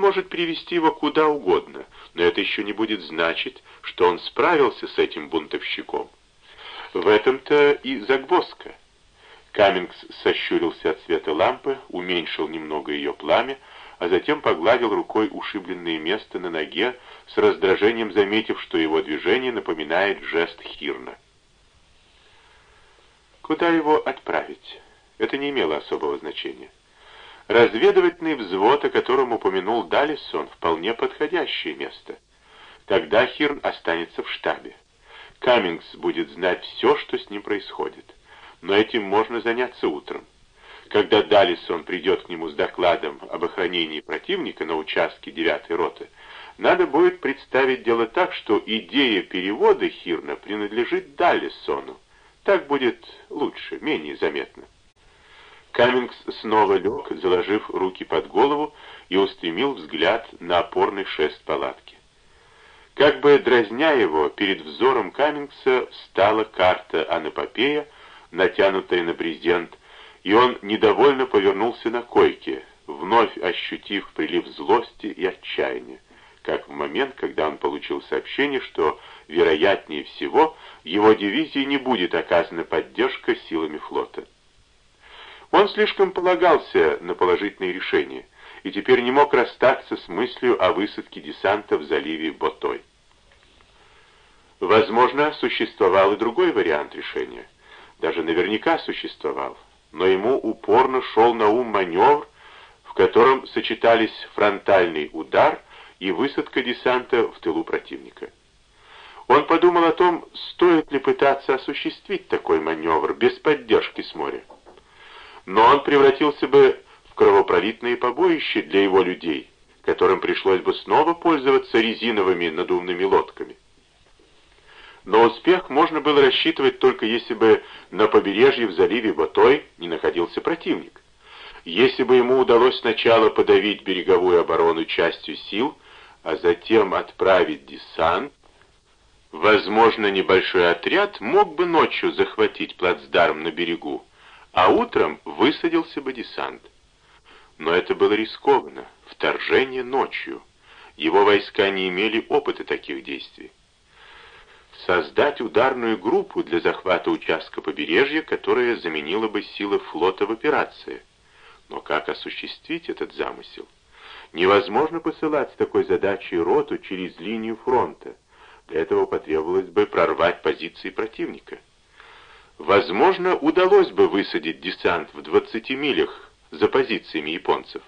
может привести его куда угодно, но это еще не будет значить, что он справился с этим бунтовщиком. В этом-то и загвоздка. Каммингс сощурился от света лампы, уменьшил немного ее пламя, а затем погладил рукой ушибленное место на ноге, с раздражением заметив, что его движение напоминает жест Хирна. Куда его отправить? Это не имело особого значения. Разведывательный взвод, о котором упомянул Далисон, вполне подходящее место. Тогда Хирн останется в штабе. Каммингс будет знать все, что с ним происходит. Но этим можно заняться утром. Когда Далисон придет к нему с докладом об охранении противника на участке 9-й роты, надо будет представить дело так, что идея перевода Хирна принадлежит Даллисону. Так будет лучше, менее заметно. Каммингс снова лег, заложив руки под голову, и устремил взгляд на опорный шест палатки. Как бы дразня его, перед взором Каммингса встала карта Анапопея, натянутая на брезент, и он недовольно повернулся на койке, вновь ощутив прилив злости и отчаяния, как в момент, когда он получил сообщение, что, вероятнее всего, его дивизии не будет оказана поддержка силами флота. Он слишком полагался на положительные решения и теперь не мог расстаться с мыслью о высадке десанта в заливе Ботой. Возможно, существовал и другой вариант решения. Даже наверняка существовал. Но ему упорно шел на ум маневр, в котором сочетались фронтальный удар и высадка десанта в тылу противника. Он подумал о том, стоит ли пытаться осуществить такой маневр без поддержки с моря но он превратился бы в кровопролитные побоище для его людей, которым пришлось бы снова пользоваться резиновыми надувными лодками. Но успех можно было рассчитывать только если бы на побережье в заливе Ботой не находился противник. Если бы ему удалось сначала подавить береговую оборону частью сил, а затем отправить десант, возможно, небольшой отряд мог бы ночью захватить плацдарм на берегу, а утром высадился бы десант. Но это было рискованно, вторжение ночью. Его войска не имели опыта таких действий. Создать ударную группу для захвата участка побережья, которая заменила бы силы флота в операции. Но как осуществить этот замысел? Невозможно посылать с такой задачей роту через линию фронта. Для этого потребовалось бы прорвать позиции противника. Возможно, удалось бы высадить десант в 20 милях за позициями японцев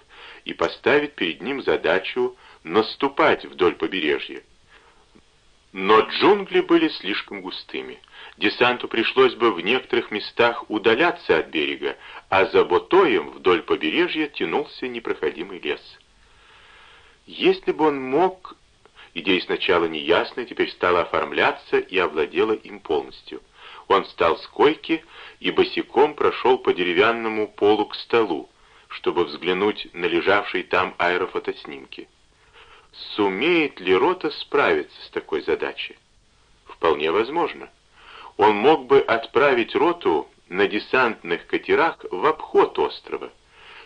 и поставить перед ним задачу наступать вдоль побережья. Но джунгли были слишком густыми. Десанту пришлось бы в некоторых местах удаляться от берега, а за Ботоем вдоль побережья тянулся непроходимый лес. Если бы он мог... Идея сначала неясная, теперь стала оформляться и овладела им полностью — он встал с койки и босиком прошел по деревянному полу к столу, чтобы взглянуть на лежавшие там аэрофотоснимки. Сумеет ли рота справиться с такой задачей? Вполне возможно. Он мог бы отправить роту на десантных катерах в обход острова,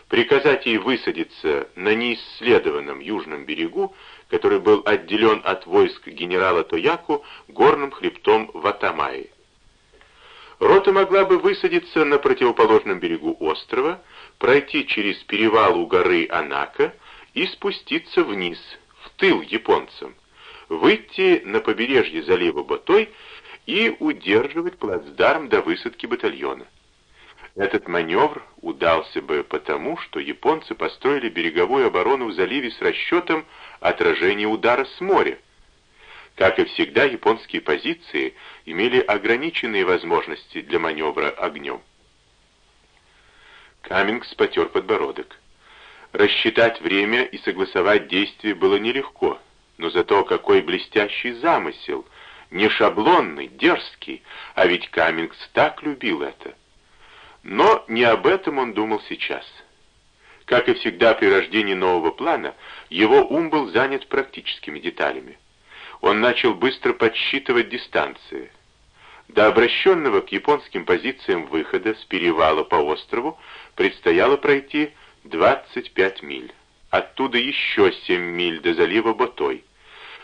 приказать ей высадиться на неисследованном южном берегу, который был отделен от войск генерала Тояку горным хребтом Ватамаи. Рота могла бы высадиться на противоположном берегу острова, пройти через перевал у горы Анака и спуститься вниз, в тыл японцам, выйти на побережье залива Ботой и удерживать плацдарм до высадки батальона. Этот маневр удался бы потому, что японцы построили береговую оборону в заливе с расчетом отражения удара с моря, как и всегда, японские позиции имели ограниченные возможности для маневра огнем. Каммингс потер подбородок. Рассчитать время и согласовать действия было нелегко, но зато какой блестящий замысел, не шаблонный, дерзкий, а ведь Каммингс так любил это. Но не об этом он думал сейчас. Как и всегда при рождении нового плана, его ум был занят практическими деталями он начал быстро подсчитывать дистанции. До обращенного к японским позициям выхода с перевала по острову предстояло пройти 25 миль. оттуда еще семь миль до залива Ботой.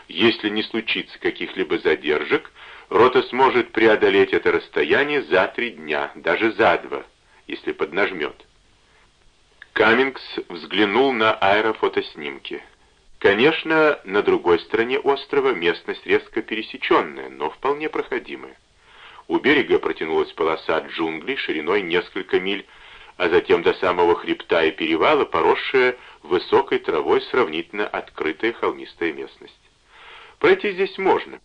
Если не случится каких-либо задержек, рота сможет преодолеть это расстояние за три дня, даже за два, если поднажмет. Каммингс взглянул на аэрофотоснимки. Конечно, на другой стороне острова местность резко пересеченная, но вполне проходимая. У берега протянулась полоса джунглей шириной несколько миль, а затем до самого хребта и перевала поросшая высокой травой сравнительно открытая холмистая местность. Пройти здесь можно.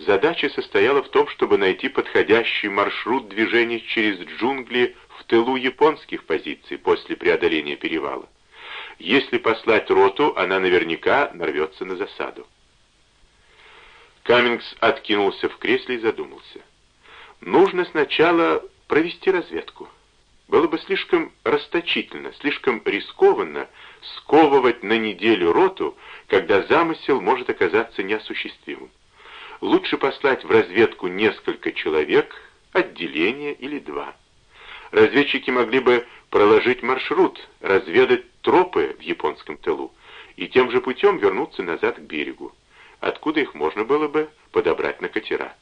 Задача состояла в том, чтобы найти подходящий маршрут движения через джунгли в тылу японских позиций после преодоления перевала. Если послать роту, она наверняка нарвется на засаду. Каммингс откинулся в кресле и задумался. Нужно сначала провести разведку. Было бы слишком расточительно, слишком рискованно сковывать на неделю роту, когда замысел может оказаться неосуществимым. Лучше послать в разведку несколько человек, отделение или два. Разведчики могли бы проложить маршрут, разведать тропы в японском тылу и тем же путем вернуться назад к берегу, откуда их можно было бы подобрать на катера.